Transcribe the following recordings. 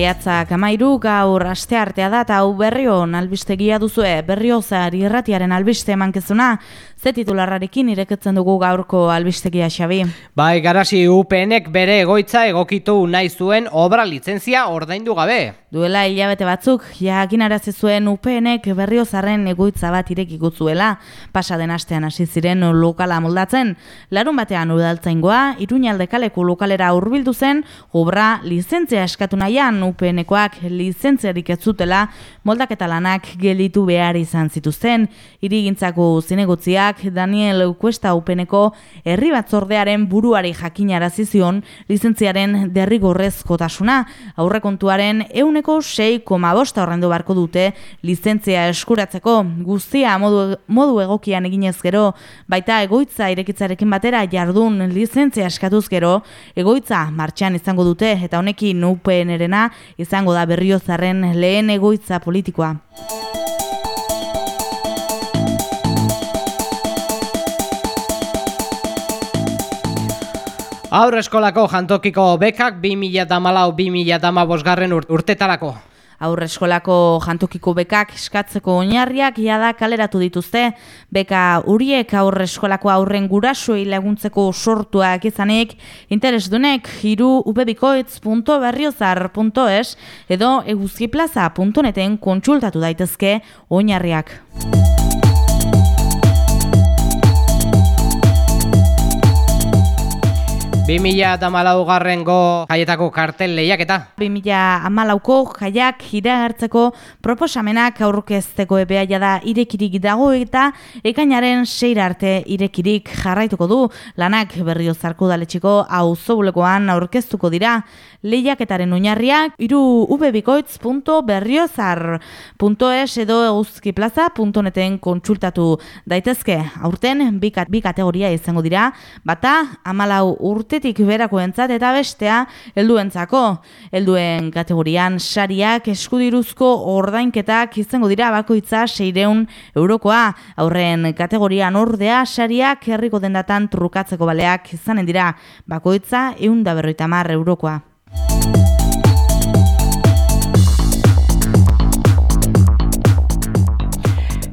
Maiatzak amairu gaur aste artea da eta hau berrion albistegia duzue berriozar irratiaren albiste emankezuna ze titularrarekin ireketzen dugu gaurko albistegia xabi. Bai, garasi UPNek bere egoitza egokitu nahi zuen obra lizentzia ordaindu gabe. Duela hilabete batzuk, jakin arazi zuen UPNek berriozarren egoitza bat irekiko zuela, pasa den astean hasi ziren lokala moldatzen, larun batean udaltzaingoa, iruñalde kaleku lokalera hurbildu zen, obra lizentzia eskatu nahian UPNekoak lizentziarik ez zutela, moldaketa lanak gelitu behar izan zituzten, irigintzako zinegotziak Daniel Cuesta Upeneko herri batzordearen buruari jakinarazi zion lizentziaren derrigorrezkotasuna. Aurrekontuaren euneko 6,5 horrendu barko dute lizentzia eskuratzeko guztia modu, modu egokian eginez gero. Baita egoitza irekitzarekin batera jardun lizentzia eskatuz gero egoitza martxan izango dute eta honekin UPNerena izango da berriozarren lehen egoitza politikoa. Aur eskolako jantokiko bekak 2014-2015 garren urtetarako. Aurre eskolako jantokiko bekak eskatzeko oinarriak jada kaleratu dituzte. Beka uriek aurre eskolako aurren gurasuei laguntzeko sortuak izanik, interesdunek hiru ubebikoitz.berriozar.es edo eguzkiplaza.neten kontsultatu daitezke oinarriak. 2000 garrengo jaietako kartel lehiak eta? 2000 jaiak iragartzeko proposamenak aurkezteko epea da irekirik dago eta ekainaren seira arte irekirik jarraituko du. Lanak berrio zarko daletxiko hau zobulekoan aurkeztuko dira lehiaketaren oinarriak iru ubebikoitz.berriozar.es edo eguzkiplaza.neten kontsultatu daitezke. Aurten bi kategoria izango dira. Bata amalau urte urtetik berako entzat eta bestea helduentzako. Helduen kategorian sariak eskudiruzko ordainketak izango dira bakoitza seireun eurokoa. Aurren kategorian ordea sariak herriko dendatan trukatzeko baleak izanen dira bakoitza eunda berroita mar eurokoa.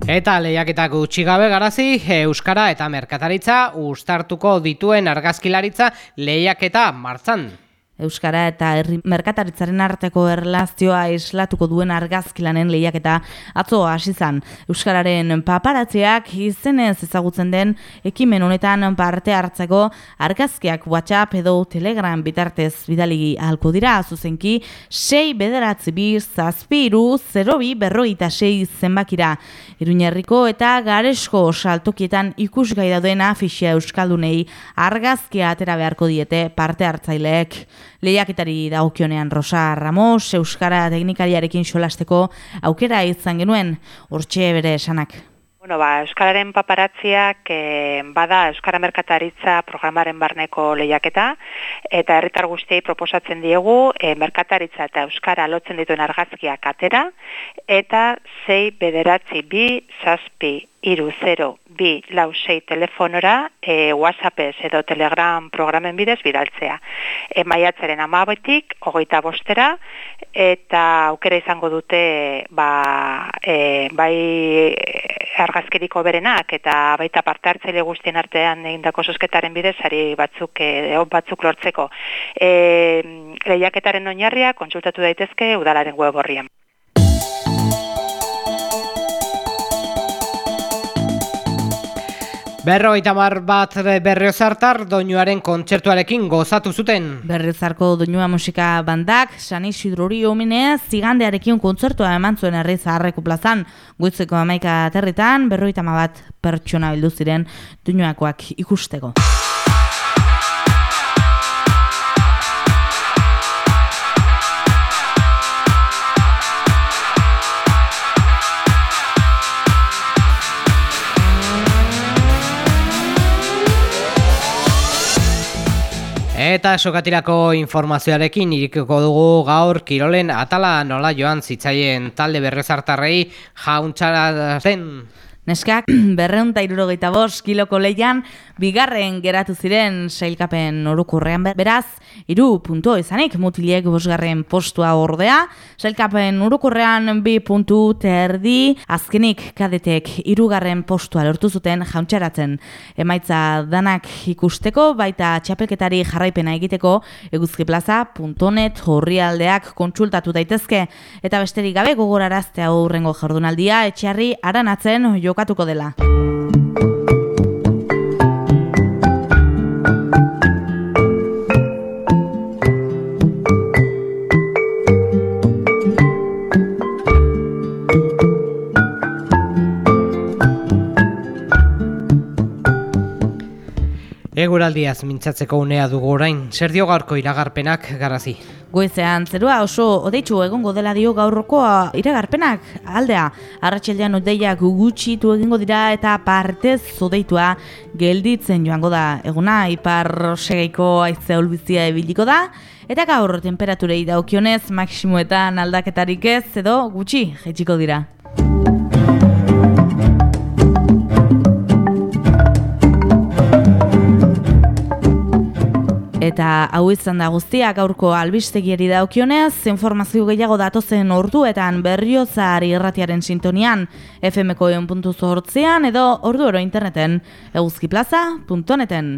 Eta lehiaketak utxi gabe garazi, Euskara eta Merkataritza ustartuko dituen argazkilaritza lehiaketa martzan. Euskara eta herri merkataritzaren arteko erlazioa islatuko duen argazkilanen lehiaketa atzo hasi zan. Euskararen paparatzeak izenez ezagutzen den ekimen honetan parte hartzeko argazkiak WhatsApp edo Telegram bitartez bidaligi ahalko dira zuzenki 6 bederatzi bi zazpiru 0 bi berroita 6 zenbakira. Iruñerriko eta garesko saltokietan ikusgai dauden afixia Euskaldunei argazkia atera beharko diete parte hartzaileek. Lehiaketari dagokionean Rosa Ramos, Euskara teknikariarekin solasteko aukera izan genuen, hortxe bere esanak. Bueno, ba, Euskararen paparatziak e, bada Euskara Merkataritza programaren barneko lehiaketa, eta herritar guztiei proposatzen diegu e, Merkataritza eta Euskara lotzen dituen argazkiak atera, eta zei bederatzi bi zazpi iru zero bi lau sei telefonora e, whatsappez edo telegram programen bidez bidaltzea. E, maiatzaren amabetik, hogeita bostera, eta aukera izango dute ba, e, bai argazkiriko berenak eta baita parte hartzaile guztien artean egindako sosketaren bidez ari batzuk e, batzuk lortzeko. E, lehiaketaren oinarria kontsultatu daitezke udalaren web horrian. Berroita mar bat berriozartar doinuaren kontzertuarekin gozatu zuten. Berriozarko doinua musika bandak, Sani Sidrori homine, zigandearekin kontzertua eman zuen herri zaharreko plazan. Guitzeko amaika aterritan, berroita bat pertsona bildu ziren doinuakoak ikusteko. Eta sokatirako informazioarekin irikiko dugu gaur Kirolen atala nola joan zitzaien talde berrezartarrei jauntxara zen. Neskak, berreunta irurogeita bost kiloko leian, bigarren geratu ziren sailkapen orukurrean beraz, iru puntu izanik mutilek bosgarren postua ordea, sailkapen orukurrean bi puntu terdi, azkenik kadetek irugarren postua lortu zuten jauntxaratzen. Emaitza danak ikusteko, baita txapelketari jarraipena egiteko, eguzkiplaza.net horri aldeak kontsultatu daitezke, eta besterik gabe gogoraraztea aurrengo jardunaldia, etxarri aranatzen jo jokatuko dela. Eguraldiaz mintzatzeko unea dugu orain, zer dio gaurko iragarpenak garazi? Goizean, zerua oso odeitzu egongo dela dio gaurrokoa iragarpenak aldea. Arratxeldean odeiak gutxitu egingo dira eta partez odeitua gelditzen joango da. Eguna, ipar segeiko aizea ulbizia ebiliko da. Eta gaur temperaturei daukionez, maksimuetan aldaketarik ez edo gutxi jaitsiko dira. Eta hau izan da guztia gaurko albistegieri daukionez, informazio gehiago datozen orduetan berriozari irratiaren sintonian, fmko edo ordu oro interneten, eguzkiplaza.neten.